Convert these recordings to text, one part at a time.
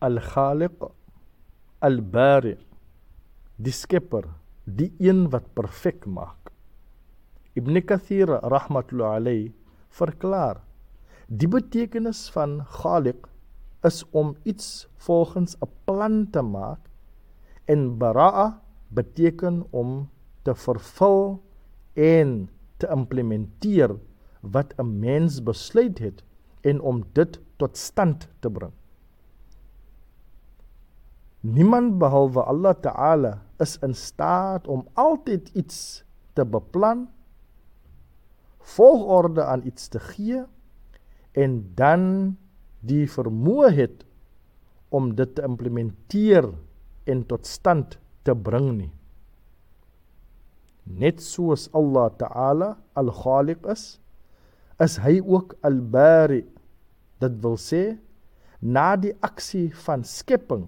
Al-Khaliq Al-Bari die skepper die een wat perfek maak Ibn Kathir rahmatullah alayh verklaar die betekenis van Khaliq is om iets volgens 'n plan te maak en bara'a beteken om te vervul en te implementeer wat 'n mens besluit het en om dit tot stand te bring. Niemand behalwe Allah Ta'ala is in staat om altyd iets te beplan, volgorde aan iets te gee en dan die vermoë het om dit te implementeer en tot stand te bring nie. Net soos Allah Ta'ala Al-Khaliq is, is hy ook Al-Bari. Dit wil sê na die aksie van skepping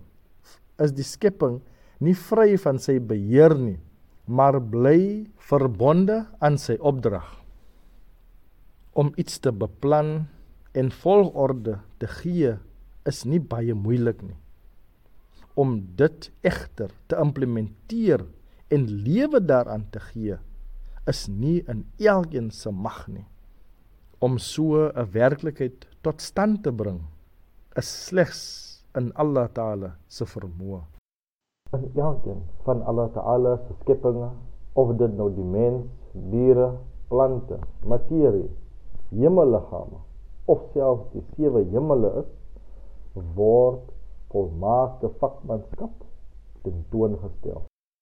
is die skepping nie vry van sy beheer nie, maar bly verbonde aan sy opdrag om iets te beplan en volgorde te gee is nie baie moeilik nie. Om dit egter te implementeer en lewe daaraan te gee is nie in elkeen se mag nie. Om so 'n werklikheid tot stand te bring is slegs in Allah Taala se vermoë. In elkeen van Allah Taala se skepinge, of dit nou die mens, diere, plante, materie, hemelliggame of selfs die sewe hemele is, word volmaakte vakmanskap tentoongestel.